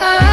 Now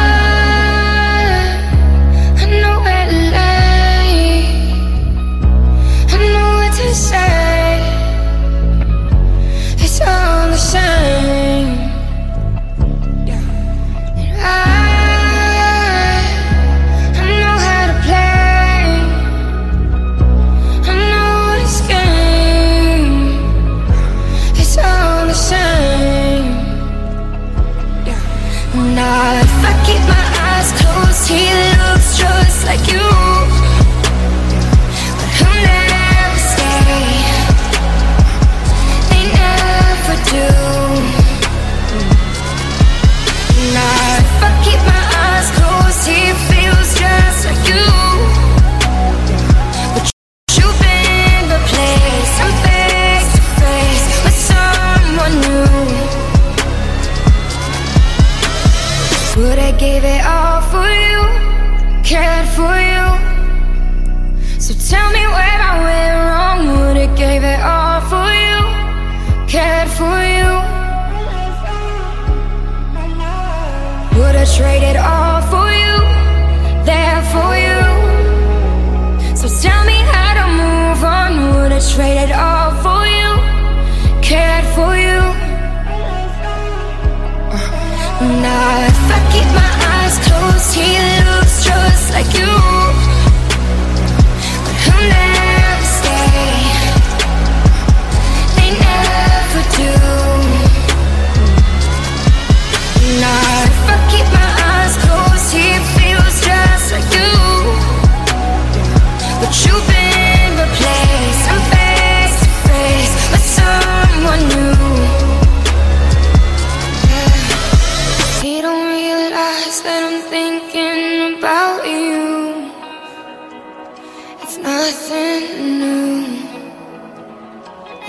if I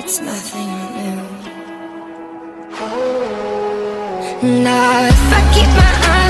keep nothing new. closed He looks just like you